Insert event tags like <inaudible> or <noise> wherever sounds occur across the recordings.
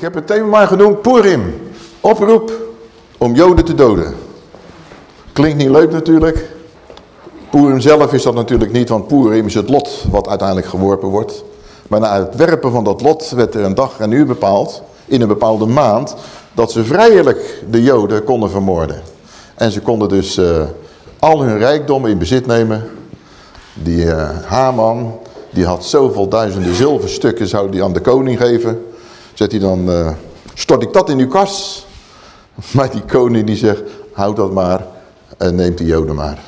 Ik heb het thema maar genoemd Purim. Oproep om Joden te doden. Klinkt niet leuk natuurlijk. Purim zelf is dat natuurlijk niet, want Purim is het lot wat uiteindelijk geworpen wordt. Maar na het werpen van dat lot werd er een dag en uur bepaald, in een bepaalde maand, dat ze vrijelijk de Joden konden vermoorden. En ze konden dus uh, al hun rijkdommen in bezit nemen. Die uh, Haman, die had zoveel duizenden zilverstukken, zou die aan de koning geven. Zet hij dan, uh, stort ik dat in uw kas? <laughs> Maar die koning die zegt, houd dat maar en neemt die joden maar.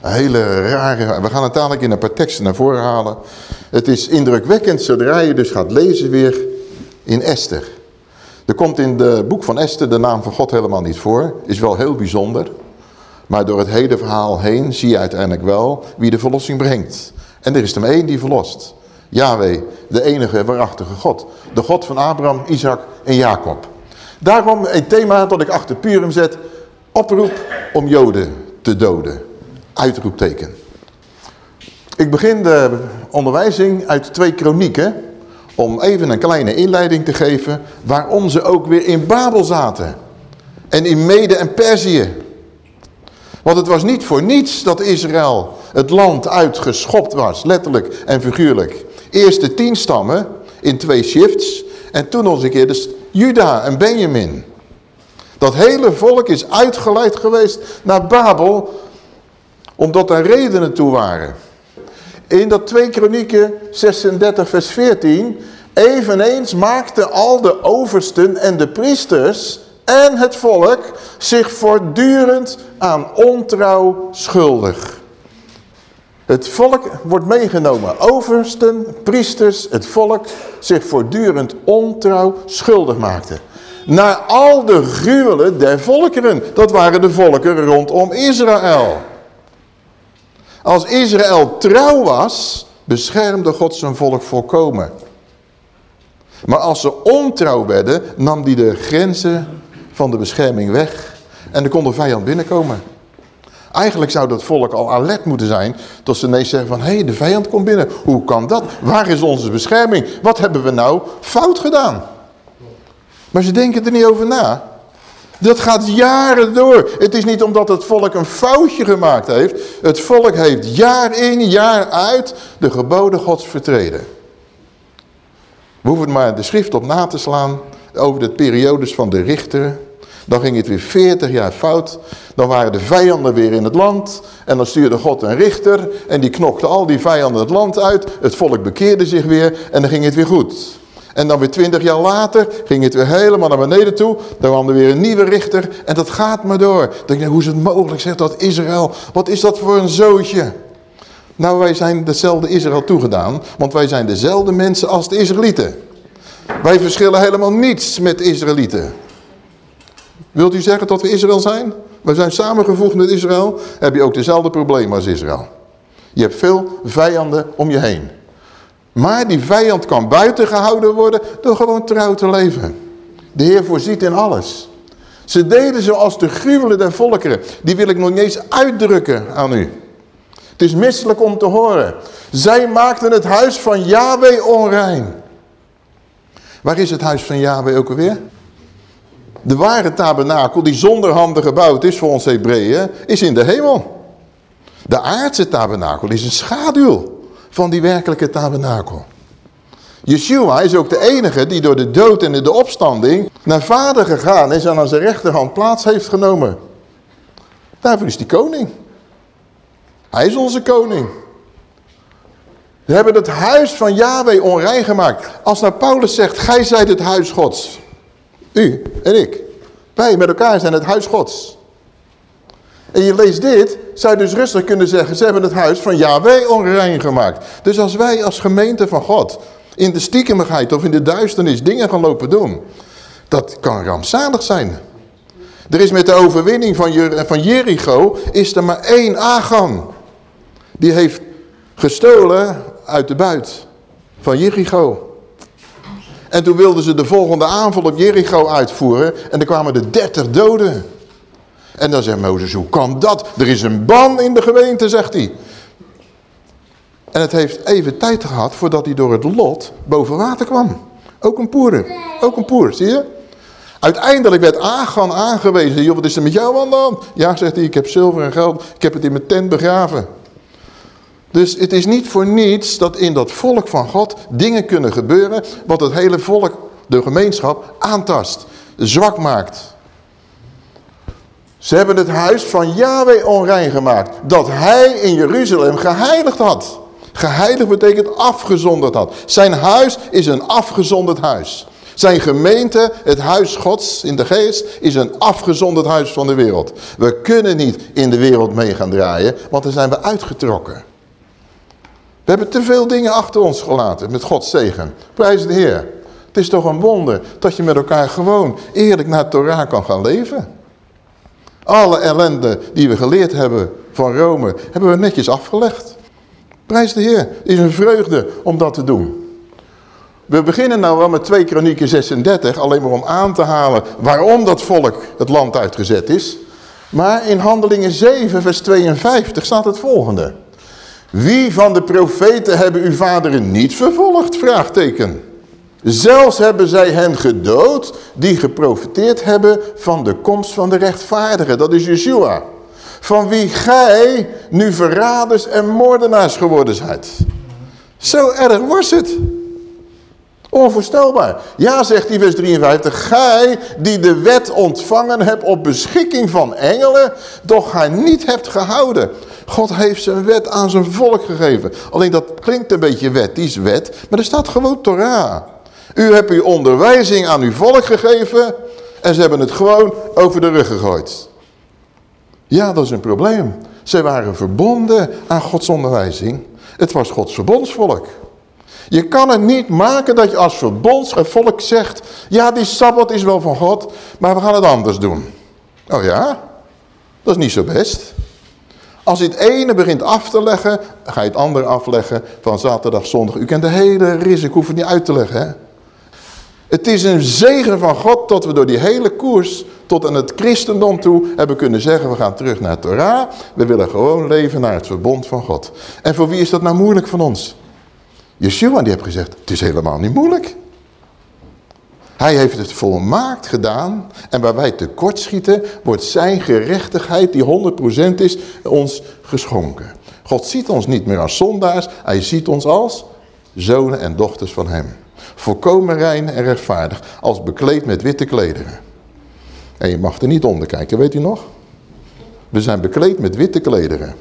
Een hele rare, we gaan het dadelijk in een paar teksten naar voren halen. Het is indrukwekkend zodra je dus gaat lezen weer in Esther. Er komt in het boek van Esther de naam van God helemaal niet voor. Is wel heel bijzonder. Maar door het hele verhaal heen zie je uiteindelijk wel wie de verlossing brengt. En er is er maar één die verlost. Yahweh, de enige waarachtige God. De God van Abraham, Isaac en Jacob. Daarom een thema dat ik achter Purim zet. Oproep om Joden te doden. Uitroepteken. Ik begin de onderwijzing uit twee kronieken. Om even een kleine inleiding te geven. Waarom ze ook weer in Babel zaten. En in Mede en Perzië. Want het was niet voor niets dat Israël het land uitgeschopt was. Letterlijk en figuurlijk. Eerst de tien stammen in twee shifts. En toen nog een keer de Juda en Benjamin. Dat hele volk is uitgeleid geweest naar Babel, omdat er redenen toe waren. In dat 2 Kronieken 36 vers 14, eveneens maakten al de oversten en de priesters en het volk zich voortdurend aan ontrouw schuldig. Het volk wordt meegenomen. Oversten, priesters, het volk zich voortdurend ontrouw schuldig maakten. Naar al de gruwelen der volkeren. Dat waren de volkeren rondom Israël. Als Israël trouw was, beschermde God zijn volk volkomen. Maar als ze ontrouw werden, nam hij de grenzen van de bescherming weg. En er kon de vijand binnenkomen. Eigenlijk zou dat volk al alert moeten zijn. Tot ze ineens zeggen van, hé, hey, de vijand komt binnen. Hoe kan dat? Waar is onze bescherming? Wat hebben we nou fout gedaan? Maar ze denken er niet over na. Dat gaat jaren door. Het is niet omdat het volk een foutje gemaakt heeft. Het volk heeft jaar in, jaar uit de geboden gods vertreden. We hoeven maar de schrift op na te slaan over de periodes van de richter, dan ging het weer 40 jaar fout. Dan waren de vijanden weer in het land. En dan stuurde God een richter. En die knokte al die vijanden het land uit. Het volk bekeerde zich weer. En dan ging het weer goed. En dan weer 20 jaar later ging het weer helemaal naar beneden toe. Dan kwam er weer een nieuwe richter. En dat gaat maar door. Dan denk je, hoe is het mogelijk, zegt dat Israël. Wat is dat voor een zootje? Nou, wij zijn dezelfde Israël toegedaan. Want wij zijn dezelfde mensen als de Israëlieten. Wij verschillen helemaal niets met Israëlieten. Wilt u zeggen dat we Israël zijn? We zijn samengevoegd met Israël. Heb je ook dezelfde problemen als Israël. Je hebt veel vijanden om je heen. Maar die vijand kan buiten gehouden worden door gewoon trouw te leven. De Heer voorziet in alles. Ze deden zoals de gruwelen der volkeren. Die wil ik nog niet eens uitdrukken aan u. Het is misselijk om te horen. Zij maakten het huis van Yahweh onrein. Waar is het huis van Yahweh ook alweer? De ware tabernakel die zonder handen gebouwd is voor ons Hebreeën, is in de hemel. De aardse tabernakel is een schaduw van die werkelijke tabernakel. Yeshua is ook de enige die door de dood en de opstanding naar vader gegaan is en aan zijn rechterhand plaats heeft genomen. Daarvoor is die koning. Hij is onze koning. We hebben het huis van Yahweh onrein gemaakt. Als nou Paulus zegt, gij zijt het huis gods. U en ik. Wij met elkaar zijn het huis gods. En je leest dit, zou je dus rustig kunnen zeggen, ze hebben het huis van Yahweh onrein gemaakt. Dus als wij als gemeente van God in de stiekemigheid of in de duisternis dingen gaan lopen doen, dat kan rampzalig zijn. Er is met de overwinning van, van Jericho, is er maar één Agan. Die heeft gestolen uit de buit van Jericho. En toen wilden ze de volgende aanval op Jericho uitvoeren. En er kwamen er dertig doden. En dan zegt Mozes, hoe kan dat? Er is een ban in de gemeente, zegt hij. En het heeft even tijd gehad voordat hij door het lot boven water kwam. Ook een poer. Ook een poer, zie je? Uiteindelijk werd Agan aangewezen. Joh, wat is er met jou aan dan? Ja, zegt hij, ik heb zilver en geld. Ik heb het in mijn tent begraven. Dus het is niet voor niets dat in dat volk van God dingen kunnen gebeuren... wat het hele volk, de gemeenschap, aantast. Zwak maakt. Ze hebben het huis van Yahweh onrein gemaakt. Dat hij in Jeruzalem geheiligd had. Geheiligd betekent afgezonderd had. Zijn huis is een afgezonderd huis. Zijn gemeente, het huis gods in de geest, is een afgezonderd huis van de wereld. We kunnen niet in de wereld mee gaan draaien, want dan zijn we uitgetrokken. We hebben te veel dingen achter ons gelaten met Gods zegen. Prijs de Heer. Het is toch een wonder dat je met elkaar gewoon eerlijk naar Torah kan gaan leven. Alle ellende die we geleerd hebben van Rome, hebben we netjes afgelegd. Prijs de Heer. Het is een vreugde om dat te doen. We beginnen nou wel met 2 Kronieken 36, alleen maar om aan te halen waarom dat volk het land uitgezet is. Maar in Handelingen 7 vers 52 staat het volgende. Wie van de profeten hebben uw vaderen niet vervolgd? Vraagteken. Zelfs hebben zij hen gedood die geprofiteerd hebben van de komst van de rechtvaardigen. Dat is Yeshua. Van wie gij nu verraders en moordenaars geworden zijt. Zo erg was het. Onvoorstelbaar. Ja, zegt hij vers 53. Gij die de wet ontvangen hebt op beschikking van engelen, doch haar niet hebt gehouden. God heeft zijn wet aan zijn volk gegeven. Alleen dat klinkt een beetje wet, die is wet. Maar er staat gewoon Torah. U hebt uw onderwijzing aan uw volk gegeven. En ze hebben het gewoon over de rug gegooid. Ja, dat is een probleem. Ze waren verbonden aan Gods onderwijzing. Het was Gods verbondsvolk. Je kan het niet maken dat je als verbondsvolk zegt... ja, die Sabbat is wel van God, maar we gaan het anders doen. Oh ja? Dat is niet zo best. Als je het ene begint af te leggen, ga je het andere afleggen van zaterdag, zondag. U kent de hele ris, ik hoef het niet uit te leggen. Hè? Het is een zegen van God dat we door die hele koers tot aan het christendom toe hebben kunnen zeggen... we gaan terug naar Torah, we willen gewoon leven naar het verbond van God. En voor wie is dat nou moeilijk van ons? Yeshua die heeft gezegd, het is helemaal niet moeilijk. Hij heeft het volmaakt gedaan en waar wij tekortschieten, wordt zijn gerechtigheid die 100% is, ons geschonken. God ziet ons niet meer als zondaars, hij ziet ons als zonen en dochters van hem. Volkomen rein en rechtvaardig, als bekleed met witte klederen. En je mag er niet onder kijken, weet u nog? We zijn bekleed met witte klederen.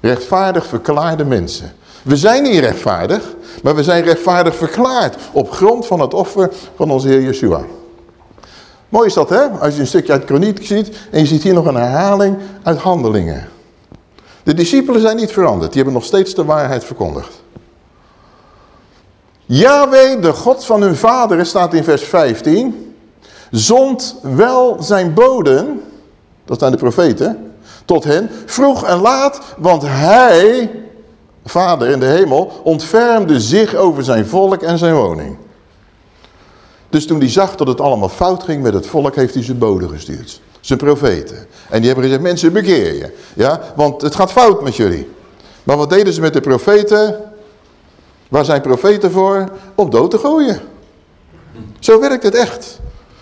Rechtvaardig verklaarde mensen. We zijn niet rechtvaardig, maar we zijn rechtvaardig verklaard op grond van het offer van onze Heer Yeshua. Mooi is dat hè, als je een stukje uit kroniek ziet en je ziet hier nog een herhaling uit handelingen. De discipelen zijn niet veranderd, die hebben nog steeds de waarheid verkondigd. Yahweh, de God van hun vaderen, staat in vers 15, zond wel zijn boden, dat zijn de profeten, tot hen, vroeg en laat, want hij Vader in de hemel ontfermde zich over zijn volk en zijn woning. Dus toen hij zag dat het allemaal fout ging met het volk, heeft hij zijn boden gestuurd. Zijn profeten. En die hebben gezegd, mensen bekeer je. Ja, want het gaat fout met jullie. Maar wat deden ze met de profeten? Waar zijn profeten voor? Om dood te gooien. Zo werkt het echt.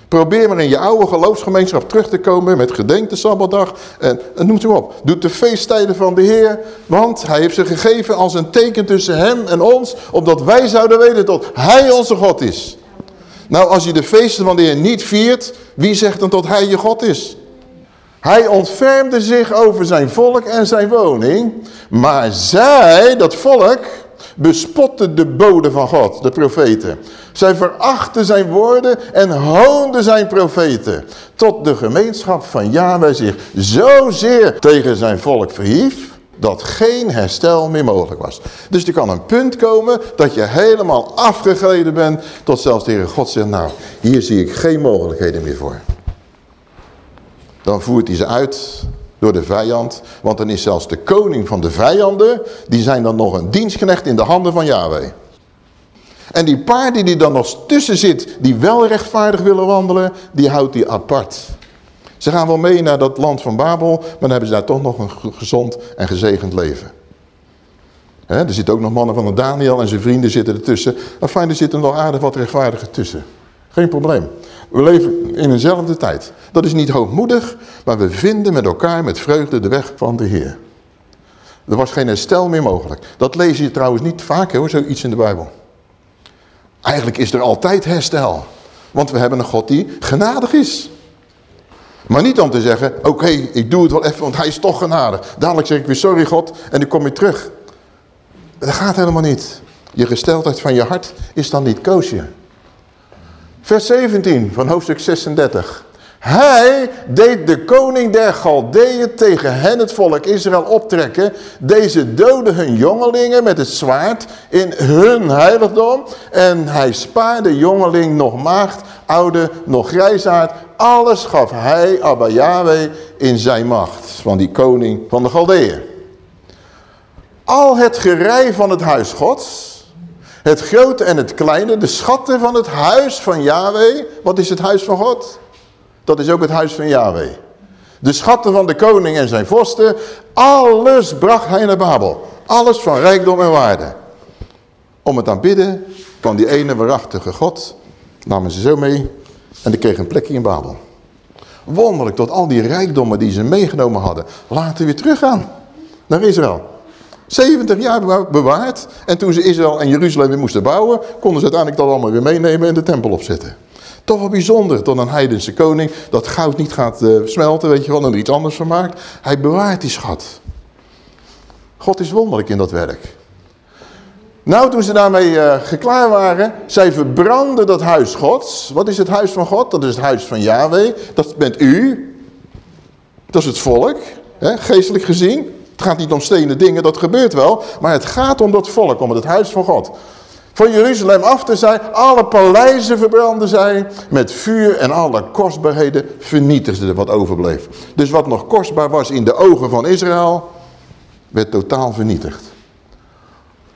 Probeer maar in je oude geloofsgemeenschap terug te komen met gedenk de Sabbatdag. En, en noem ze op. Doe de feesttijden van de Heer. Want hij heeft ze gegeven als een teken tussen hem en ons. Opdat wij zouden weten dat hij onze God is. Nou, als je de feesten van de Heer niet viert, wie zegt dan dat hij je God is? Hij ontfermde zich over zijn volk en zijn woning. Maar zij, dat volk, bespotten de boden van God, de profeten. Zij verachten zijn woorden en hoonden zijn profeten. Tot de gemeenschap van Yahweh zich zozeer tegen zijn volk verhief dat geen herstel meer mogelijk was. Dus er kan een punt komen dat je helemaal afgegleden bent tot zelfs de Heer God zegt, nou, hier zie ik geen mogelijkheden meer voor. Dan voert hij ze uit door de vijand, want dan is zelfs de koning van de vijanden, die zijn dan nog een dienstknecht in de handen van Yahweh. En die paar die dan nog tussen zit, die wel rechtvaardig willen wandelen, die houdt hij apart. Ze gaan wel mee naar dat land van Babel, maar dan hebben ze daar toch nog een gezond en gezegend leven. er zitten ook nog mannen van de Daniel en zijn vrienden zitten ertussen. Fijn, er zitten nog aardig wat rechtvaardigen tussen. Geen probleem. We leven in eenzelfde tijd. Dat is niet hoogmoedig, maar we vinden met elkaar met vreugde de weg van de Heer. Er was geen herstel meer mogelijk. Dat lees je trouwens niet vaak hoor, zoiets in de Bijbel. Eigenlijk is er altijd herstel. Want we hebben een God die genadig is. Maar niet om te zeggen, oké, ik doe het wel even, want hij is toch genadig. Dadelijk zeg ik weer, sorry God, en dan kom je terug. Dat gaat helemaal niet. Je gesteldheid van je hart is dan niet koosje. Vers 17 van hoofdstuk 36. Hij deed de koning der Galdeeën tegen hen het volk Israël optrekken. Deze doden hun jongelingen met het zwaard in hun heiligdom. En hij spaarde jongeling nog maagd, oude, nog grijsaard. Alles gaf hij, Abba Yahweh, in zijn macht. Van die koning van de Galdeeën. Al het gerei van het huis gods het grote en het kleine, de schatten van het huis van Yahweh. Wat is het huis van God? Dat is ook het huis van Yahweh. De schatten van de koning en zijn vorsten. Alles bracht hij naar Babel. Alles van rijkdom en waarde. Om het aanbidden van die ene waarachtige God. Namen ze zo mee. En die kregen een plekje in Babel. Wonderlijk dat al die rijkdommen die ze meegenomen hadden. Laten weer teruggaan naar Israël. 70 jaar bewaard. En toen ze Israël en Jeruzalem weer moesten bouwen, konden ze uiteindelijk dat allemaal weer meenemen en de tempel opzetten. Toch wel bijzonder dat een heidense koning dat goud niet gaat uh, smelten, weet je wel, en er iets anders van maakt. Hij bewaart die schat. God is wonderlijk in dat werk. Nou, toen ze daarmee uh, geklaar waren, zij verbranden dat huis gods. Wat is het huis van God? Dat is het huis van Yahweh. Dat bent u. Dat is het volk, hè, geestelijk gezien. Het gaat niet om stenen dingen, dat gebeurt wel. Maar het gaat om dat volk, om het huis van God. Van Jeruzalem af te zijn, alle paleizen verbranden zij. Met vuur en alle kostbaarheden vernietigden wat overbleef. Dus wat nog kostbaar was in de ogen van Israël, werd totaal vernietigd.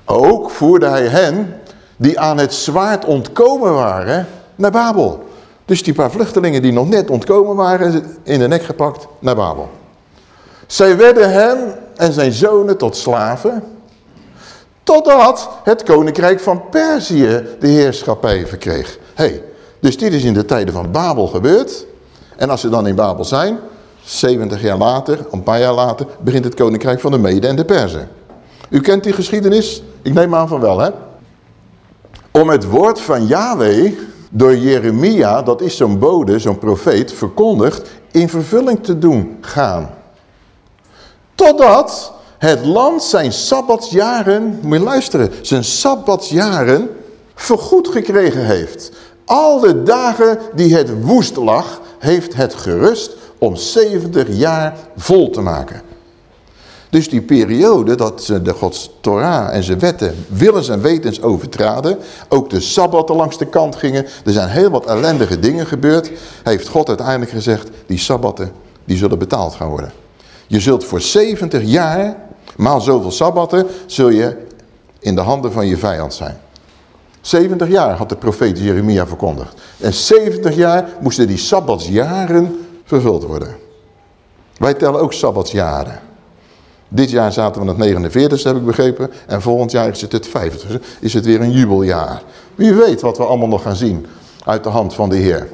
Ook voerde hij hen die aan het zwaard ontkomen waren naar Babel. Dus die paar vluchtelingen die nog net ontkomen waren, in de nek gepakt naar Babel. Zij werden hem en zijn zonen tot slaven. Totdat het koninkrijk van Perzië de heerschappij verkreeg. hey, dus dit is in de tijden van Babel gebeurd. En als ze dan in Babel zijn, 70 jaar later, een paar jaar later, begint het koninkrijk van de Mede en de Perzen. U kent die geschiedenis? Ik neem aan van wel, hè? Om het woord van Yahweh door Jeremia, dat is zo'n bode, zo'n profeet, verkondigd, in vervulling te doen gaan. Totdat het land zijn sabbatsjaren, moet je luisteren, zijn sabbatsjaren vergoed gekregen heeft. Al de dagen die het woest lag, heeft het gerust om 70 jaar vol te maken. Dus die periode dat ze de Gods Torah en zijn wetten willens en wetens overtraden, ook de Sabbatten langs de kant gingen, er zijn heel wat ellendige dingen gebeurd, heeft God uiteindelijk gezegd, die Sabbatten die zullen betaald gaan worden. Je zult voor 70 jaar, maal zoveel sabbatten, zul je in de handen van je vijand zijn. 70 jaar had de profeet Jeremia verkondigd. En 70 jaar moesten die sabbatsjaren vervuld worden. Wij tellen ook sabbatsjaren. Dit jaar zaten we aan het 49ste, heb ik begrepen. En volgend jaar is het het 50ste. Is het weer een jubeljaar. Wie weet wat we allemaal nog gaan zien uit de hand van de Heer.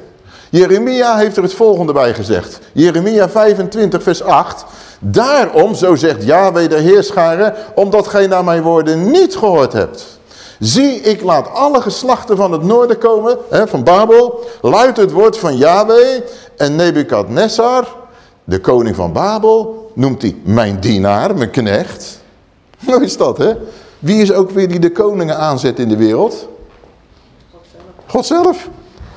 Jeremia heeft er het volgende bij gezegd. Jeremia 25 vers 8. Daarom, zo zegt Yahweh de Heerscharen, omdat gij naar mijn woorden niet gehoord hebt. Zie, ik laat alle geslachten van het noorden komen, hè, van Babel, luidt het woord van Yahweh en Nebukadnessar, de koning van Babel, noemt hij mijn dienaar, mijn knecht. Hoe is dat, hè? Wie is ook weer die de koningen aanzet in de wereld? God zelf. God zelf.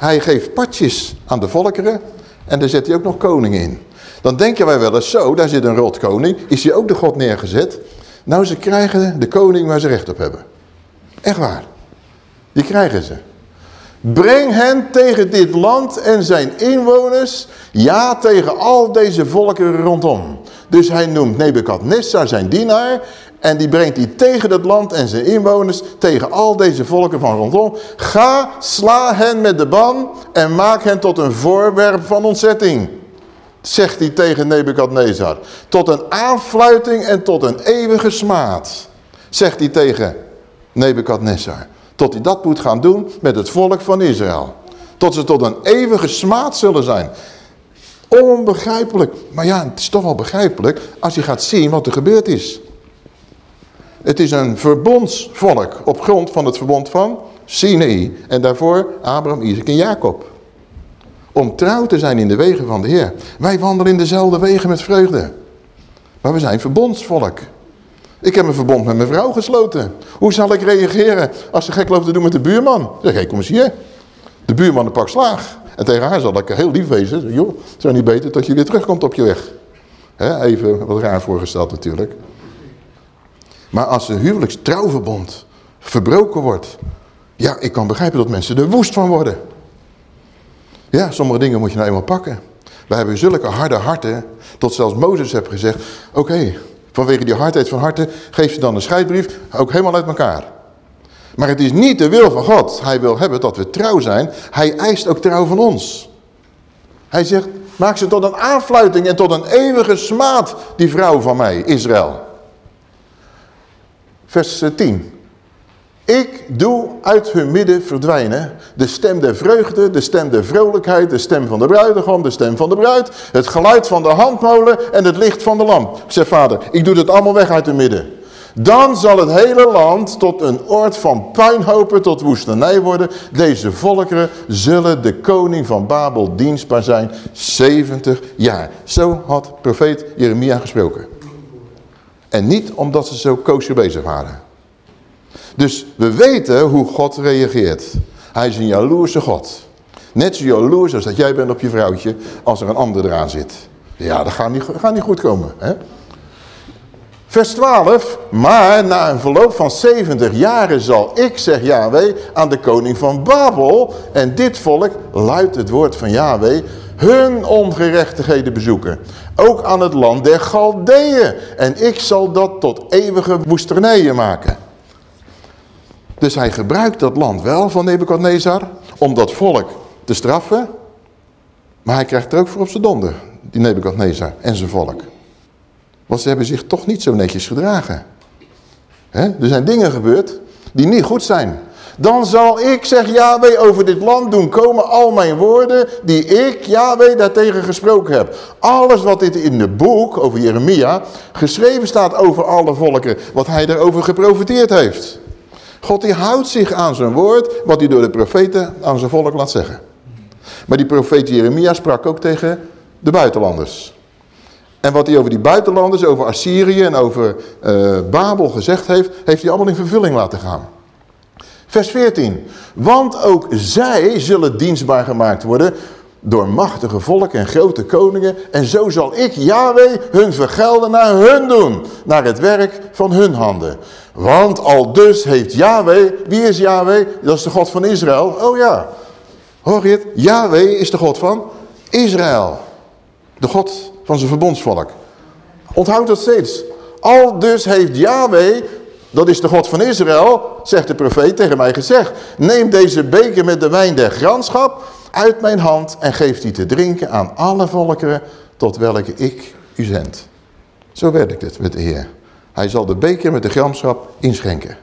Hij geeft patjes aan de volkeren en daar zet hij ook nog koningen in. Dan denken wij wel eens zo, daar zit een rotkoning, is hij ook de God neergezet? Nou, ze krijgen de koning waar ze recht op hebben. Echt waar. Die krijgen ze. Breng hen tegen dit land en zijn inwoners, ja tegen al deze volkeren rondom. Dus hij noemt Nebukadnessar zijn dienaar en die brengt hij tegen het land en zijn inwoners, tegen al deze volken van rondom. Ga, sla hen met de ban en maak hen tot een voorwerp van ontzetting zegt hij tegen Nebukadnezar. Tot een aanfluiting en tot een eeuwige smaad. zegt hij tegen Nebukadnessar. Tot hij dat moet gaan doen met het volk van Israël. Tot ze tot een eeuwige smaad zullen zijn. Onbegrijpelijk. Maar ja, het is toch wel begrijpelijk als je gaat zien wat er gebeurd is. Het is een verbondsvolk op grond van het verbond van Sinai. En daarvoor Abraham, Isaac en Jacob. Om trouw te zijn in de wegen van de Heer. Wij wandelen in dezelfde wegen met vreugde. Maar we zijn verbondsvolk. Ik heb een verbond met mijn vrouw gesloten. Hoe zal ik reageren als ze gek loopt te doen met de buurman? Zeg, hey, kom eens hier. De buurman een pak slaag. En tegen haar zal ik heel lief wezen. Joh, het zou niet beter dat je weer terugkomt op je weg. even wat raar voorgesteld natuurlijk. Maar als een huwelijkstrouwverbond verbroken wordt... Ja, ik kan begrijpen dat mensen er woest van worden. Ja, sommige dingen moet je nou eenmaal pakken. We hebben zulke harde harten, tot zelfs Mozes heeft gezegd... Oké, vanwege die hardheid van harten geef je dan een scheidbrief ook helemaal uit elkaar. Maar het is niet de wil van God. Hij wil hebben dat we trouw zijn. Hij eist ook trouw van ons. Hij zegt, maak ze tot een aanfluiting en tot een eeuwige smaad, die vrouw van mij, Israël. Vers 10. Ik doe uit hun midden verdwijnen de stem der vreugde, de stem der vrolijkheid, de stem van de bruidegom, de stem van de bruid, het geluid van de handmolen en het licht van de lamp. Ik zeg vader, ik doe het allemaal weg uit hun midden. Dan zal het hele land tot een oord van puinhopen tot woestenij worden. Deze volkeren zullen de koning van Babel dienstbaar zijn 70 jaar. Zo had profeet Jeremia gesproken. En niet omdat ze zo koosje bezig waren. Dus we weten hoe God reageert. Hij is een jaloerse God. Net zo jaloers als dat jij bent op je vrouwtje als er een ander eraan zit. Ja, dat gaat niet, gaat niet goed komen. Hè? Vers 12, maar na een verloop van 70 jaren zal ik, zegt Yahweh, aan de koning van Babel en dit volk, luidt het woord van Yahweh, hun ongerechtigheden bezoeken. Ook aan het land der Galdeeën. En ik zal dat tot eeuwige woesternijen maken. Dus hij gebruikt dat land wel van Nebukadnezar om dat volk te straffen. Maar hij krijgt er ook voor op zijn donder, die Nebukadnezar en zijn volk. Want ze hebben zich toch niet zo netjes gedragen. Er zijn dingen gebeurd die niet goed zijn. Dan zal ik, zegt Yahweh, over dit land doen komen al mijn woorden die ik, Yahweh, daartegen gesproken heb. Alles wat dit in het boek over Jeremia geschreven staat over alle volken, wat hij daarover geprofiteerd heeft. God die houdt zich aan zijn woord, wat hij door de profeten aan zijn volk laat zeggen. Maar die profeet Jeremia sprak ook tegen de buitenlanders. En wat hij over die buitenlanders, over Assyrië en over uh, Babel gezegd heeft, heeft hij allemaal in vervulling laten gaan. Vers 14. Want ook zij zullen dienstbaar gemaakt worden door machtige volken en grote koningen. En zo zal ik, Yahweh, hun vergelden naar hun doen. Naar het werk van hun handen. Want al dus heeft Yahweh, wie is Yahweh? Dat is de God van Israël. Oh ja, hoor je het? Yahweh is de God van Israël. De God van zijn verbondsvolk. Onthoud dat steeds. Al dus heeft Yahweh, dat is de God van Israël, zegt de profeet tegen mij gezegd. Neem deze beker met de wijn der granschap uit mijn hand en geef die te drinken aan alle volkeren tot welke ik u zend. Zo werkt het met de Heer. Hij zal de beker met de gramschap inschenken.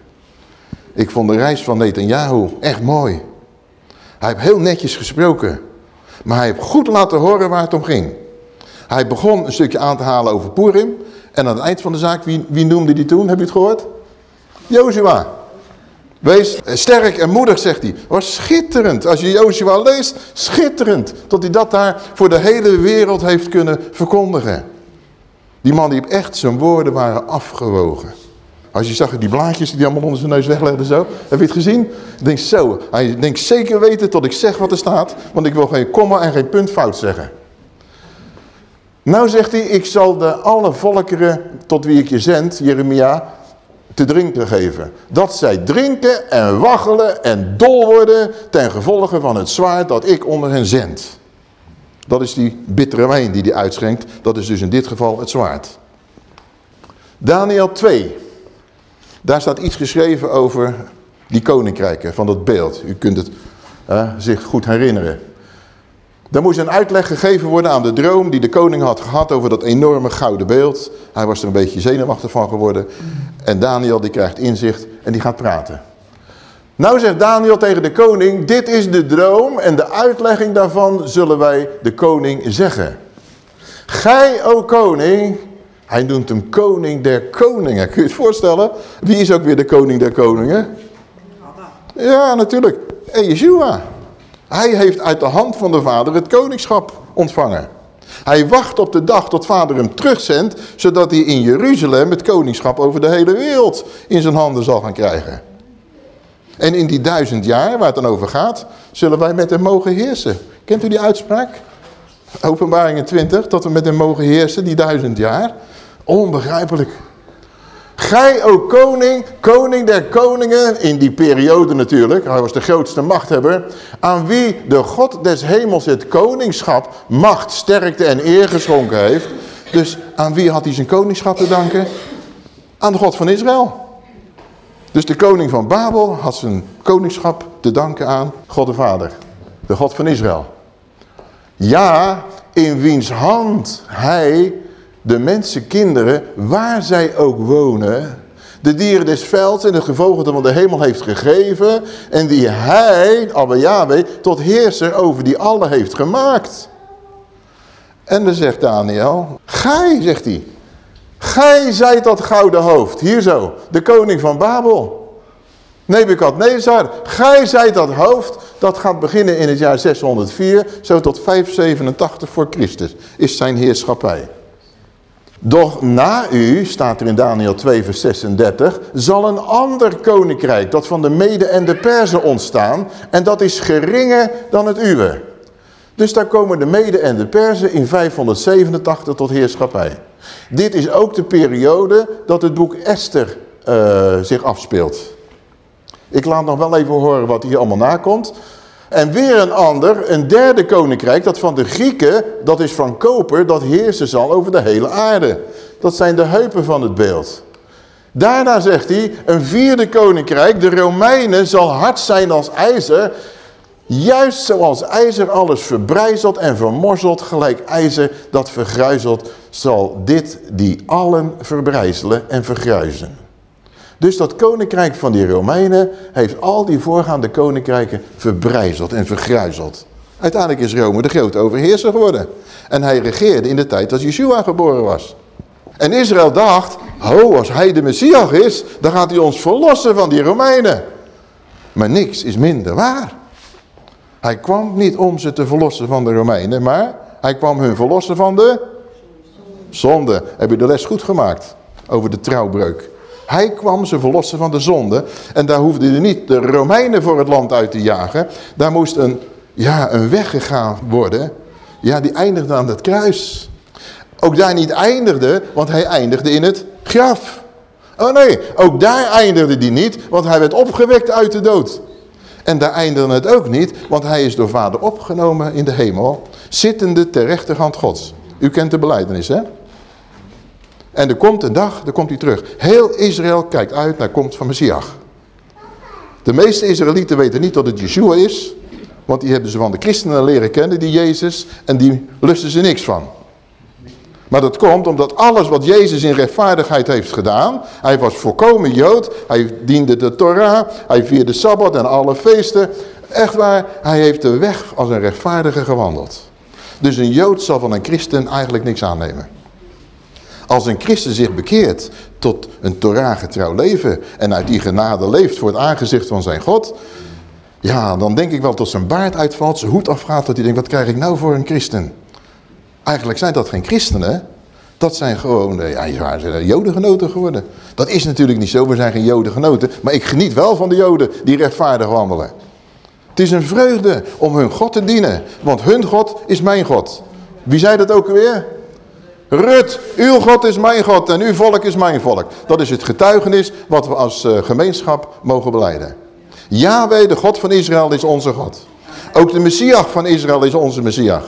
Ik vond de reis van Netanyahu echt mooi. Hij heeft heel netjes gesproken. Maar hij heeft goed laten horen waar het om ging. Hij begon een stukje aan te halen over Purim. En aan het eind van de zaak, wie, wie noemde die toen? Heb je het gehoord? Joshua. Wees sterk en moedig, zegt hij. Was schitterend. Als je Joshua leest, schitterend. Tot hij dat daar voor de hele wereld heeft kunnen verkondigen. Die man die echt zijn woorden waren afgewogen. Als je zag die blaadjes die hij allemaal onder zijn neus weglegde zo. Heb je het gezien? Denk zo. Hij denkt zeker weten tot ik zeg wat er staat. Want ik wil geen komma en geen punt fout zeggen. Nou zegt hij, ik zal de alle volkeren tot wie ik je zend, Jeremia, te drinken geven. Dat zij drinken en waggelen en dol worden ten gevolge van het zwaard dat ik onder hen zend. Dat is die bittere wijn die hij uitschenkt. Dat is dus in dit geval het zwaard. Daniel 2. Daar staat iets geschreven over die koninkrijken van dat beeld. U kunt het uh, zich goed herinneren. Er moest een uitleg gegeven worden aan de droom die de koning had gehad over dat enorme gouden beeld. Hij was er een beetje zenuwachtig van geworden. En Daniel die krijgt inzicht en die gaat praten. Nou zegt Daniel tegen de koning, dit is de droom en de uitlegging daarvan zullen wij de koning zeggen. Gij, o koning, hij noemt hem koning der koningen. Kun je het voorstellen? Wie is ook weer de koning der koningen? Ja, natuurlijk. En Yeshua. Hij heeft uit de hand van de vader het koningschap ontvangen. Hij wacht op de dag tot vader hem terugzendt, zodat hij in Jeruzalem het koningschap over de hele wereld in zijn handen zal gaan krijgen. En in die duizend jaar, waar het dan over gaat, zullen wij met hem mogen heersen. Kent u die uitspraak? Openbaringen 20, dat we met hem mogen heersen, die duizend jaar. Onbegrijpelijk. Gij, o koning, koning der koningen, in die periode natuurlijk, hij was de grootste machthebber, aan wie de God des hemels het koningschap, macht, sterkte en eer geschonken heeft. Dus aan wie had hij zijn koningschap te danken? Aan de God van Israël. Dus de koning van Babel had zijn koningschap te danken aan God de Vader, de God van Israël. Ja, in wiens hand hij de mensenkinderen, waar zij ook wonen, de dieren des velds en de gevogelte van de hemel heeft gegeven en die hij, Abba Yahweh, tot heerser over die alle heeft gemaakt. En dan zegt Daniel, gij, zegt hij, gij zijt dat gouden hoofd, hier zo, de koning van Babel. Nebukadnezar, gij zijt dat hoofd, dat gaat beginnen in het jaar 604, zo tot 587 voor Christus, is zijn heerschappij. Doch na u, staat er in Daniel 2 vers 36, zal een ander koninkrijk, dat van de Mede en de Perzen ontstaan, en dat is geringer dan het uwe. Dus daar komen de Mede en de Perzen in 587 tot heerschappij. Dit is ook de periode dat het boek Esther uh, zich afspeelt. Ik laat nog wel even horen wat hier allemaal nakomt. En weer een ander, een derde koninkrijk, dat van de Grieken, dat is van koper, dat heersen zal over de hele aarde. Dat zijn de heupen van het beeld. Daarna zegt hij, een vierde koninkrijk, de Romeinen, zal hard zijn als ijzer. Juist zoals ijzer alles verbrijzelt en vermorzelt, gelijk ijzer dat vergruizelt, zal dit die allen verbrijzelen en vergruizen. Dus dat koninkrijk van die Romeinen heeft al die voorgaande koninkrijken verbrijzeld en vergruizeld. Uiteindelijk is Rome de grote overheerser geworden. En hij regeerde in de tijd dat Yeshua geboren was. En Israël dacht, oh als hij de Messias is, dan gaat hij ons verlossen van die Romeinen. Maar niks is minder waar. Hij kwam niet om ze te verlossen van de Romeinen, maar hij kwam hun verlossen van de zonde. Heb je de les goed gemaakt over de trouwbreuk. Hij kwam ze verlossen van de zonde. En daar hoefden er niet de Romeinen voor het land uit te jagen. Daar moest een, ja, een weg gegaan worden. Ja, die eindigde aan het kruis. Ook daar niet eindigde, want hij eindigde in het graf. Oh nee, ook daar eindigde hij niet, want hij werd opgewekt uit de dood. En daar eindigde het ook niet, want hij is door vader opgenomen in de hemel, zittende ter rechterhand gods. U kent de beleidenis, hè? En er komt een dag, dan komt hij terug. Heel Israël kijkt uit naar komst van Messias. De meeste Israëlieten weten niet dat het Yeshua is. Want die hebben ze van de christenen leren kennen, die Jezus. En die lusten ze niks van. Maar dat komt omdat alles wat Jezus in rechtvaardigheid heeft gedaan. Hij was volkomen Jood. Hij diende de Torah. Hij vierde Sabbat en alle feesten. Echt waar, hij heeft de weg als een rechtvaardige gewandeld. Dus een Jood zal van een christen eigenlijk niks aannemen. Als een christen zich bekeert tot een Torah-getrouw leven en uit die genade leeft voor het aangezicht van zijn God, ja, dan denk ik wel dat zijn baard uitvalt, zijn hoed afgaat, dat hij denkt, wat krijg ik nou voor een christen? Eigenlijk zijn dat geen christenen, dat zijn gewoon, ja, zijn jodengenoten geworden. Dat is natuurlijk niet zo, we zijn geen jodengenoten, maar ik geniet wel van de joden die rechtvaardig wandelen. Het is een vreugde om hun God te dienen, want hun God is mijn God. Wie zei dat ook alweer? Rut, uw God is mijn God en uw volk is mijn volk. Dat is het getuigenis wat we als uh, gemeenschap mogen beleiden. Yahweh, de God van Israël, is onze God. Ook de Messias van Israël is onze Messias.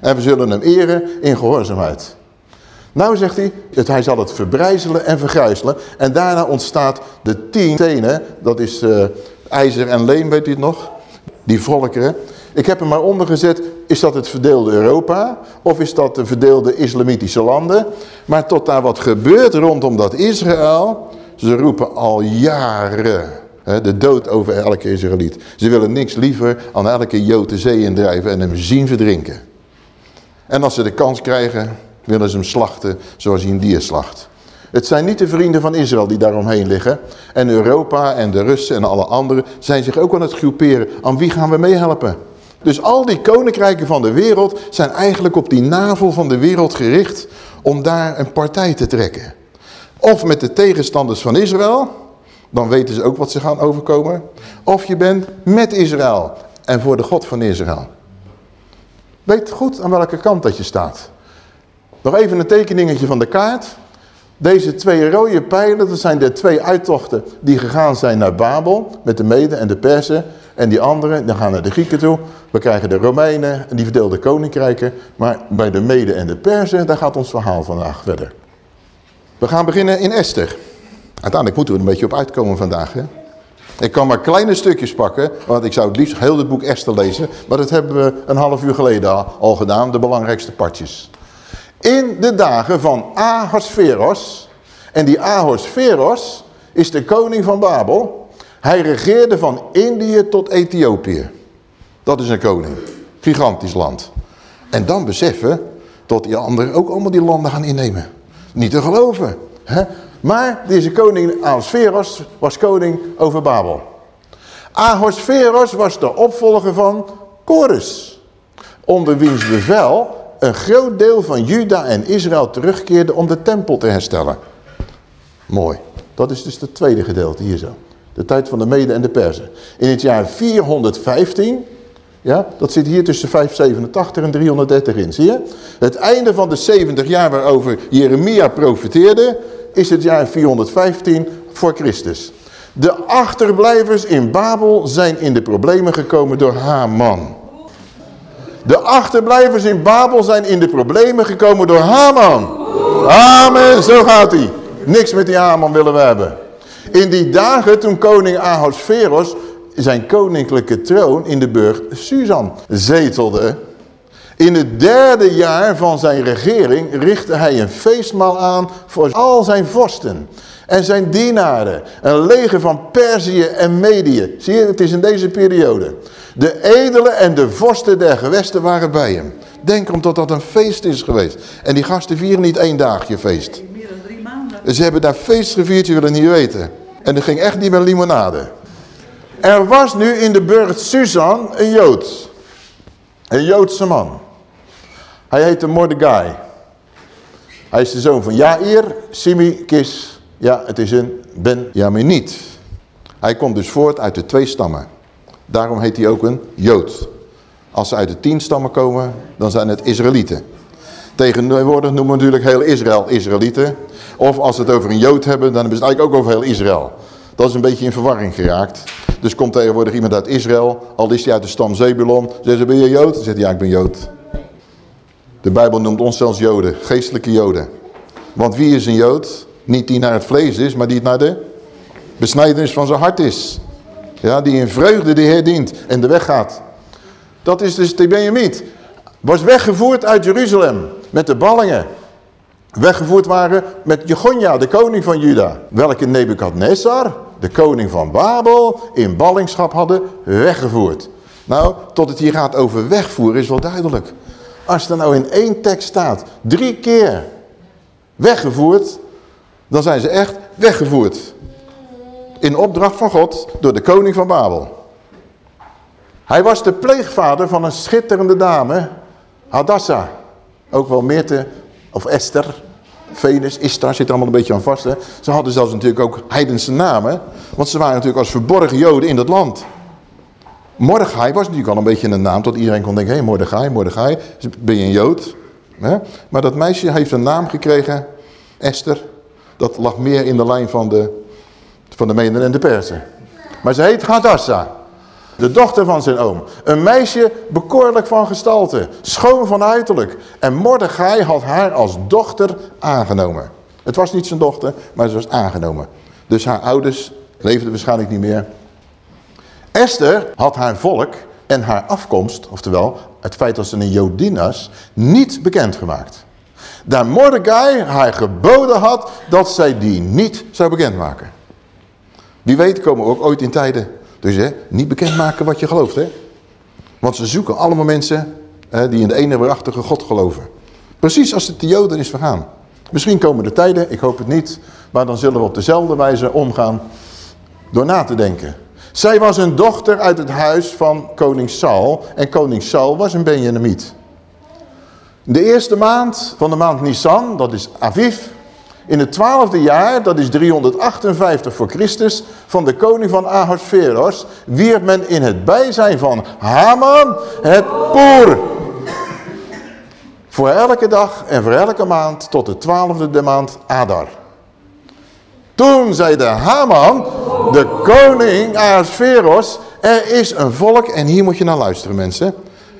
En we zullen hem eren in gehoorzaamheid. Nou zegt hij, hij zal het verbrijzelen en vergrijzelen. En daarna ontstaat de tien stenen, dat is uh, ijzer en leem, weet u het nog? Die volkeren. Ik heb hem maar onder gezet, is dat het verdeelde Europa of is dat de verdeelde islamitische landen? Maar tot daar wat gebeurt rondom dat Israël, ze roepen al jaren de dood over elke Israëliet. Ze willen niks liever dan elke Jood de zee indrijven en hem zien verdrinken. En als ze de kans krijgen, willen ze hem slachten zoals hij een dier slacht. Het zijn niet de vrienden van Israël die daaromheen liggen. En Europa en de Russen en alle anderen zijn zich ook aan het groeperen. Aan wie gaan we meehelpen? Dus al die koninkrijken van de wereld zijn eigenlijk op die navel van de wereld gericht om daar een partij te trekken. Of met de tegenstanders van Israël, dan weten ze ook wat ze gaan overkomen. Of je bent met Israël en voor de God van Israël. Weet goed aan welke kant dat je staat. Nog even een tekeningetje van de kaart. Deze twee rode pijlen, dat zijn de twee uittochten die gegaan zijn naar Babel met de Meden en de Persen. En die anderen, dan gaan naar de Grieken toe. We krijgen de Romeinen en die verdeelde koninkrijken. Maar bij de Meden en de Persen, daar gaat ons verhaal vandaag verder. We gaan beginnen in Esther. Uiteindelijk moeten we er een beetje op uitkomen vandaag. Hè? Ik kan maar kleine stukjes pakken, want ik zou het liefst heel het boek Esther lezen. Maar dat hebben we een half uur geleden al gedaan, de belangrijkste partjes. In de dagen van Ahasveros, en die Ahasveros is de koning van Babel. Hij regeerde van Indië tot Ethiopië. Dat is een koning. Gigantisch land. En dan beseffen dat die anderen ook allemaal die landen gaan innemen. Niet te geloven. Hè? Maar deze koning Ahasveros was koning over Babel. Ahasveros was de opvolger van Chorus. Onder wiens bevel een groot deel van Juda en Israël terugkeerde om de tempel te herstellen. Mooi. Dat is dus het tweede gedeelte hier zo. De tijd van de Mede en de Perzen. In het jaar 415, ja, dat zit hier tussen 587 en 330 in, zie je? Het einde van de 70 jaar waarover Jeremia profeteerde, is het jaar 415 voor Christus. De achterblijvers in Babel zijn in de problemen gekomen door Haman. De achterblijvers in Babel zijn in de problemen gekomen door Haman. Amen, zo gaat hij. Niks met die Haman willen we hebben. In die dagen toen koning Ahasveros zijn koninklijke troon in de burg Susan zetelde. In het derde jaar van zijn regering richtte hij een feestmaal aan voor al zijn vorsten en zijn dienaren. Een leger van Perzië en Medië. Zie je, het is in deze periode. De edelen en de vorsten der gewesten waren bij hem. Denk omdat dat een feest is geweest. En die gasten vieren niet één dagje feest. Meer dan drie maanden. Ze hebben daar feest gevierd, je wil het niet weten. En dat ging echt niet met limonade. Er was nu in de burcht Susan een Jood. Een Joodse man. Hij heette Mordecai. Hij is de zoon van Jair, Simi, Kis. Ja, het is een Ben-Jaminiet. Hij komt dus voort uit de twee stammen. Daarom heet hij ook een Jood. Als ze uit de tien stammen komen, dan zijn het Israëlieten. Tegenwoordig noemen we natuurlijk heel Israël Israëlieten. Of als ze het over een Jood hebben, dan hebben ze het eigenlijk ook over heel Israël. Dat is een beetje in verwarring geraakt. Dus komt tegenwoordig iemand uit Israël, al is hij uit de stam Zebulon. Zeggen ze, ben je Jood? Dan zegt hij, ja, ik ben Jood. De Bijbel noemt ons zelfs Joden, geestelijke Joden. Want wie is een Jood? Niet die naar het vlees is, maar die naar de besnijdenis van zijn hart is. Ja, die in vreugde de Heer dient en de weg gaat. Dat is dus de Benjamiet. Was weggevoerd uit Jeruzalem met de ballingen. Weggevoerd waren met Jegonja, de koning van Juda. Welke Nebukadnezar, de koning van Babel, in ballingschap hadden weggevoerd. Nou, tot het hier gaat over wegvoeren is wel duidelijk. Als er nou in één tekst staat, drie keer weggevoerd, dan zijn ze echt weggevoerd. In opdracht van God door de koning van Babel. Hij was de pleegvader van een schitterende dame, Hadassa. Ook wel Meerte of Esther, Venus, Istar zit er allemaal een beetje aan vast. Hè? Ze hadden zelfs natuurlijk ook heidense namen, want ze waren natuurlijk als verborgen joden in dat land. Mordechai was natuurlijk al een beetje een naam, tot iedereen kon denken, hé hey, Mordechai, Mordechai, ben je een jood? Maar dat meisje heeft een naam gekregen, Esther, dat lag meer in de lijn van de, van de en de Persen. Maar ze heet Hadassa. De dochter van zijn oom. Een meisje bekoorlijk van gestalte. Schoon van uiterlijk. En Mordechai had haar als dochter aangenomen. Het was niet zijn dochter, maar ze was aangenomen. Dus haar ouders leefden waarschijnlijk niet meer. Esther had haar volk en haar afkomst, oftewel het feit dat ze een Jodin was, niet bekendgemaakt. Daar Mordecai haar geboden had dat zij die niet zou bekendmaken. Wie weet komen we ook ooit in tijden. Dus hè, niet bekendmaken wat je gelooft. Hè? Want ze zoeken allemaal mensen hè, die in de ene waarachtige God geloven. Precies als de Joden is vergaan. Misschien komen de tijden, ik hoop het niet. Maar dan zullen we op dezelfde wijze omgaan door na te denken. Zij was een dochter uit het huis van koning Saul. En koning Saul was een Benjamiet. De eerste maand van de maand Nisan, dat is Aviv. In het twaalfde jaar, dat is 358 voor Christus, van de koning van Ahasveros, wierp men in het bijzijn van Haman het poer. Voor elke dag en voor elke maand tot de twaalfde de maand Adar. Toen zei de Haman, de koning Ahasveros, er is een volk, en hier moet je naar luisteren mensen.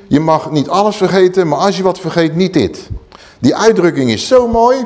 Je mag niet alles vergeten, maar als je wat vergeet, niet dit. Die uitdrukking is zo mooi.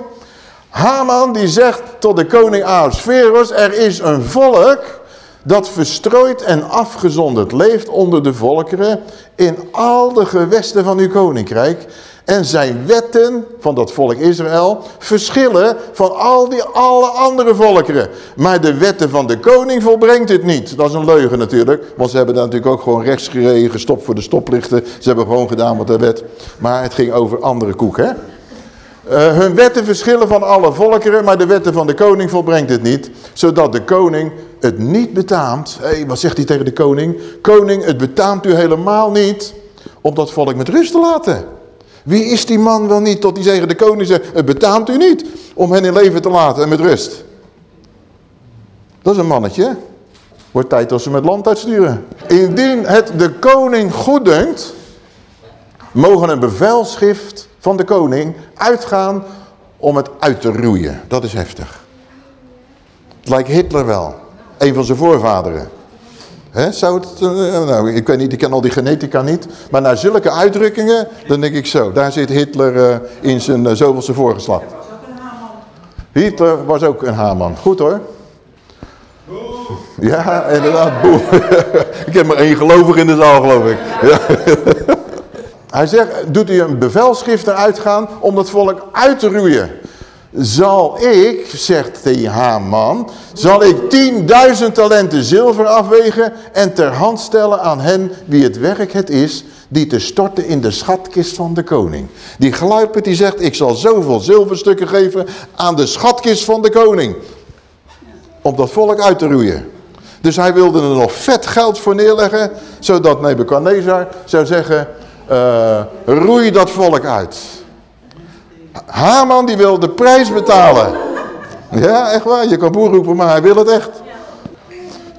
Haman die zegt tot de koning Ahasveros, er is een volk dat verstrooid en afgezonderd leeft onder de volkeren in al de gewesten van uw koninkrijk. En zijn wetten van dat volk Israël verschillen van al die alle andere volkeren. Maar de wetten van de koning volbrengt het niet. Dat is een leugen natuurlijk. Want ze hebben daar natuurlijk ook gewoon rechts gereden, gestopt voor de stoplichten. Ze hebben gewoon gedaan wat er werd. Maar het ging over andere koek, hè? Uh, hun wetten verschillen van alle volkeren, maar de wetten van de koning volbrengt het niet. Zodat de koning het niet betaamt. Hé, wat zegt hij tegen de koning? Koning, het betaamt u helemaal niet om dat volk met rust te laten. Wie is die man wel niet tot die tegen de koning zegt, het betaamt u niet om hen in leven te laten en met rust. Dat is een mannetje. Wordt tijd dat ze met land uitsturen. Indien het de koning goeddunkt, mogen een bevelschrift van de koning uitgaan om het uit te roeien. Dat is heftig. Het lijkt Hitler wel. Een van zijn voorvaderen. Zou het, uh, nou, ik weet niet, ik ken al die genetica niet. Maar naar zulke uitdrukkingen, dan denk ik zo. Daar zit Hitler uh, in zijn uh, zoveelste voorgeslacht. Hitler was ook een Haman. Goed hoor. Ja, inderdaad. Boe. <laughs> ik heb maar één gelovig in de zaal, geloof ik. Ja. <laughs> Hij zegt, doet u een bevelschrift eruit gaan om dat volk uit te roeien zal ik, zegt de Haman, zal ik 10.000 talenten zilver afwegen en ter hand stellen aan hen wie het werk het is, die te storten in de schatkist van de koning. Die gluipert die zegt, ik zal zoveel zilverstukken geven aan de schatkist van de koning. Om dat volk uit te roeien. Dus hij wilde er nog vet geld voor neerleggen, zodat Nebuchadnezzar zou zeggen, uh, roei dat volk uit. Haman die wil de prijs betalen. Ja, echt waar. Je kan boer roepen, maar hij wil het echt.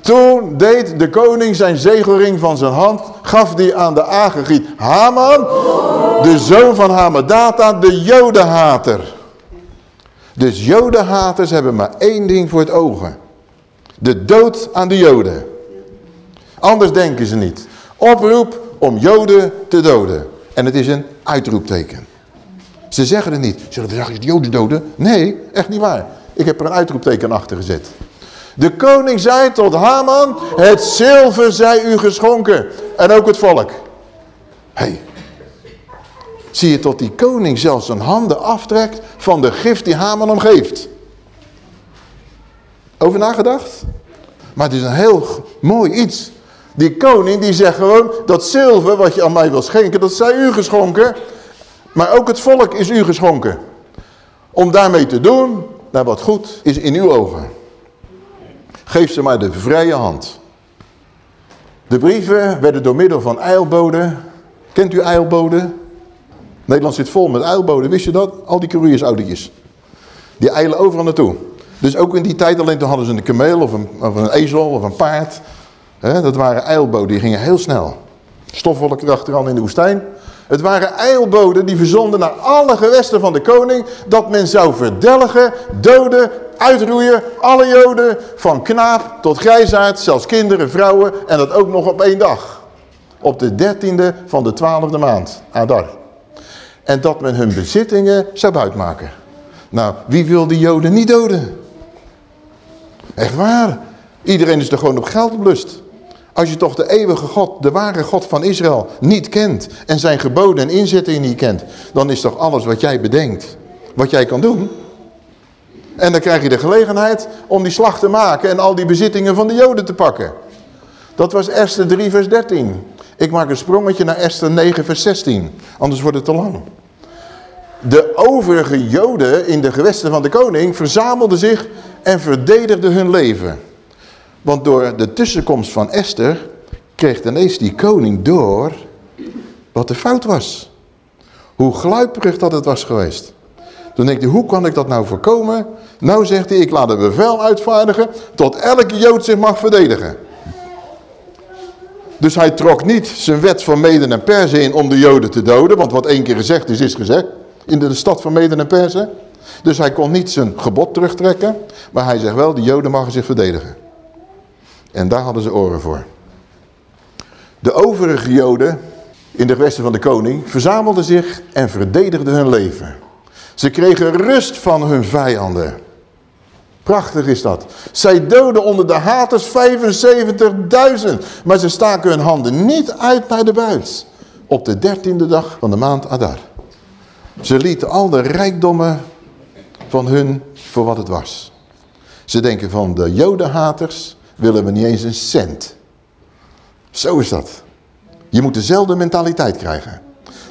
Toen deed de koning zijn zegelring van zijn hand, gaf die aan de Agegiet Haman, de zoon van Hamadata, de jodenhater. Dus jodenhaters hebben maar één ding voor het ogen. De dood aan de joden. Anders denken ze niet. Oproep om joden te doden. En het is een uitroepteken. Ze zeggen het niet. Ze zeggen, zag je de joden doden? Nee, echt niet waar. Ik heb er een uitroepteken achter gezet. De koning zei tot Haman, het zilver zij u geschonken. En ook het volk. hey. zie je tot die koning zelfs zijn handen aftrekt van de gift die Haman hem geeft. Over nagedacht? Maar het is een heel mooi iets. Die koning die zegt gewoon, dat zilver wat je aan mij wil schenken, dat zij u geschonken. Maar ook het volk is u geschonken. Om daarmee te doen, naar wat goed is in uw ogen. Geef ze maar de vrije hand. De brieven werden door middel van eilboden. Kent u eilboden? Nederland zit vol met eilboden, wist je dat? Al die couriersautootjes. Die eilen overal naartoe. Dus ook in die tijd alleen toen hadden ze een kameel of een, of een ezel of een paard. Dat waren eilboden, die gingen heel snel. Stofwolk erachteraan in de woestijn. Het waren eilboden die verzonden naar alle gewesten van de koning dat men zou verdelgen, doden, uitroeien, alle joden, van knaap tot grijsaard, zelfs kinderen, vrouwen en dat ook nog op één dag. Op de dertiende van de twaalfde maand, Adar. En dat men hun bezittingen zou buitmaken. Nou, wie wil die joden niet doden? Echt waar. Iedereen is er gewoon op geld belust. Als je toch de eeuwige God, de ware God van Israël niet kent en zijn geboden en inzettingen niet kent, dan is toch alles wat jij bedenkt, wat jij kan doen. En dan krijg je de gelegenheid om die slag te maken en al die bezittingen van de Joden te pakken. Dat was Esther 3 vers 13. Ik maak een sprongetje naar Esther 9 vers 16, anders wordt het te lang. De overige Joden in de gewesten van de koning verzamelden zich en verdedigden hun leven. Want door de tussenkomst van Esther kreeg ineens die koning door wat de fout was. Hoe gluiperig dat het was geweest. Toen denk hij, hoe kan ik dat nou voorkomen? Nou zegt hij, ik laat een bevel uitvaardigen tot elke Jood zich mag verdedigen. Dus hij trok niet zijn wet van Meden en Persen in om de Joden te doden. Want wat één keer gezegd is, is gezegd. In de stad van Meden en Persen. Dus hij kon niet zijn gebod terugtrekken. Maar hij zegt wel, de Joden mogen zich verdedigen. En daar hadden ze oren voor. De overige Joden in de gewesten van de koning verzamelden zich en verdedigden hun leven. Ze kregen rust van hun vijanden. Prachtig is dat. Zij doden onder de haters 75.000. Maar ze staken hun handen niet uit naar de buit. Op de dertiende dag van de maand Adar. Ze lieten al de rijkdommen van hun voor wat het was. Ze denken van de jodenhaters willen we niet eens een cent. Zo is dat. Je moet dezelfde mentaliteit krijgen.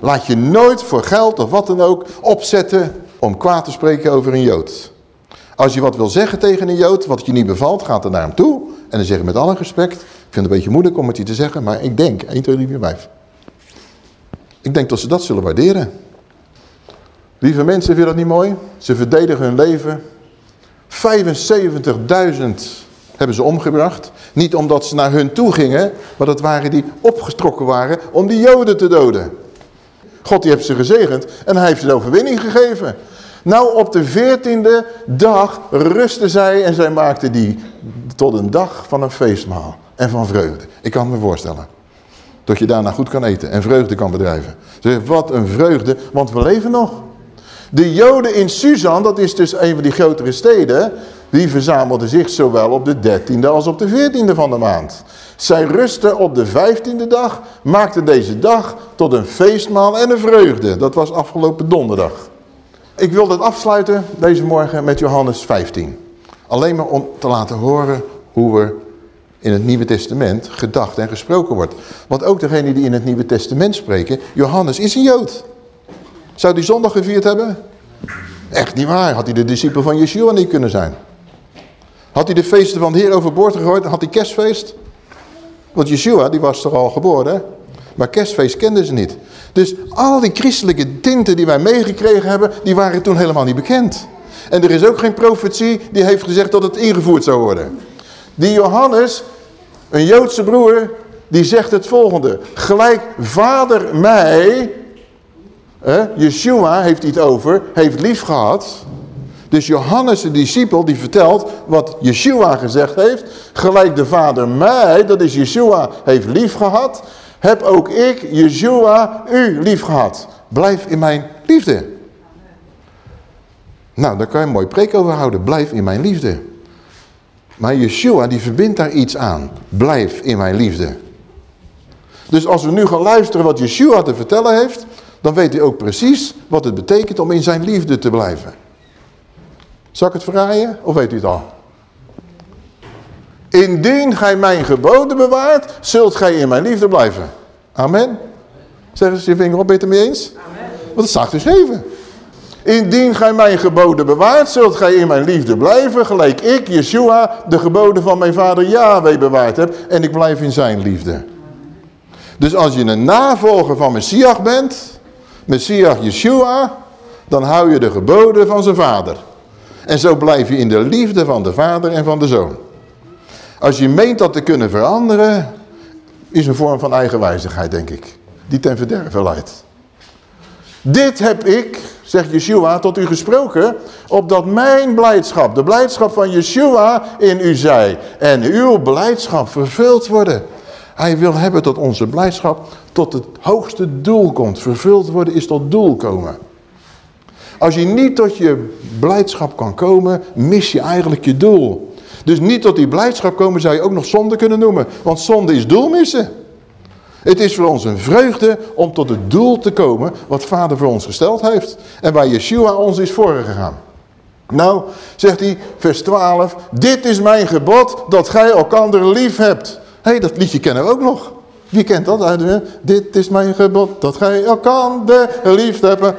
Laat je nooit voor geld of wat dan ook opzetten om kwaad te spreken over een jood. Als je wat wil zeggen tegen een jood, wat je niet bevalt, gaat er naar hem toe. En dan zeg je met alle respect, ik vind het een beetje moeilijk om het je te zeggen, maar ik denk, 1, 2, 3, 4, 5. Ik denk dat ze dat zullen waarderen. Lieve mensen, vind je dat niet mooi? Ze verdedigen hun leven. 75.000 hebben ze omgebracht. Niet omdat ze naar hun toe gingen, maar dat waren die opgetrokken waren om die joden te doden. God die heeft ze gezegend en hij heeft ze de overwinning gegeven. Nou op de veertiende dag rusten zij en zij maakten die tot een dag van een feestmaal en van vreugde. Ik kan me voorstellen. Dat je daarna goed kan eten en vreugde kan bedrijven. Wat een vreugde, want we leven nog. De joden in Suzan, dat is dus een van die grotere steden, die verzamelden zich zowel op de dertiende als op de veertiende van de maand. Zij rusten op de vijftiende dag, maakten deze dag tot een feestmaal en een vreugde. Dat was afgelopen donderdag. Ik wil dat afsluiten deze morgen met Johannes 15. Alleen maar om te laten horen hoe er in het Nieuwe Testament gedacht en gesproken wordt. Want ook degene die in het Nieuwe Testament spreken, Johannes is een Jood. Zou die zondag gevierd hebben? Echt niet waar. Had hij de discipel van Yeshua niet kunnen zijn. Had hij de feesten van de Heer overboord gegooid, had hij kerstfeest? Want Yeshua, die was toch al geboren, maar kerstfeest kenden ze niet. Dus al die christelijke tinten die wij meegekregen hebben, die waren toen helemaal niet bekend. En er is ook geen profetie die heeft gezegd dat het ingevoerd zou worden. Die Johannes, een Joodse broer, die zegt het volgende. Gelijk vader mij, eh, Yeshua heeft iets over, heeft lief gehad. Dus Johannes de discipel die vertelt wat Yeshua gezegd heeft. Gelijk de vader mij, dat is Yeshua, heeft lief gehad. Heb ook ik, Yeshua, u lief gehad. Blijf in mijn liefde. Nou, daar kan je een mooi preek over houden. Blijf in mijn liefde. Maar Yeshua die verbindt daar iets aan. Blijf in mijn liefde. Dus als we nu gaan luisteren wat Yeshua te vertellen heeft... dan weet hij ook precies wat het betekent om in zijn liefde te blijven. Zal ik het verraaien of weet u het al? Indien gij mijn geboden bewaart, zult gij in mijn liefde blijven. Amen. Zeg eens je vinger op, ben je het ermee eens? Amen. Want het staat geschreven. Indien gij mijn geboden bewaart, zult gij in mijn liefde blijven, gelijk ik, Yeshua, de geboden van mijn vader Yahweh bewaard heb. En ik blijf in zijn liefde. Dus als je een navolger van Messias bent, Messias Yeshua, dan hou je de geboden van zijn vader. En zo blijf je in de liefde van de vader en van de zoon. Als je meent dat te kunnen veranderen, is een vorm van eigenwijzigheid, denk ik. Die ten verderve leidt. Dit heb ik, zegt Yeshua, tot u gesproken, opdat mijn blijdschap, de blijdschap van Yeshua in u zij. En uw blijdschap vervuld worden. Hij wil hebben dat onze blijdschap tot het hoogste doel komt. Vervuld worden is tot doel komen. Als je niet tot je blijdschap kan komen, mis je eigenlijk je doel. Dus niet tot die blijdschap komen zou je ook nog zonde kunnen noemen. Want zonde is doelmissen. Het is voor ons een vreugde om tot het doel te komen wat vader voor ons gesteld heeft. En waar Yeshua ons is voorgegaan. Nou, zegt hij, vers 12. Dit is mijn gebod, dat gij elkander lief hebt. Hé, hey, dat liedje kennen we ook nog. Wie kent dat? Dit is mijn gebod, dat gij elkander lief hebt.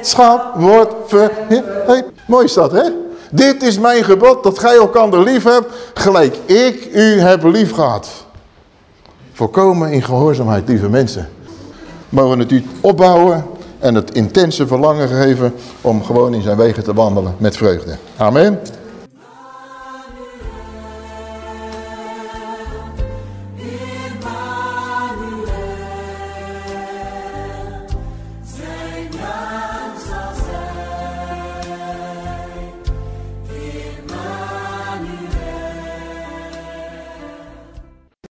Schap wordt ver... Hey, mooi is dat, hè? Dit is mijn gebod, dat gij elkander lief hebt, gelijk ik u heb lief gehad. Volkomen in gehoorzaamheid, lieve mensen. Mogen het u opbouwen en het intense verlangen geven om gewoon in zijn wegen te wandelen met vreugde. Amen.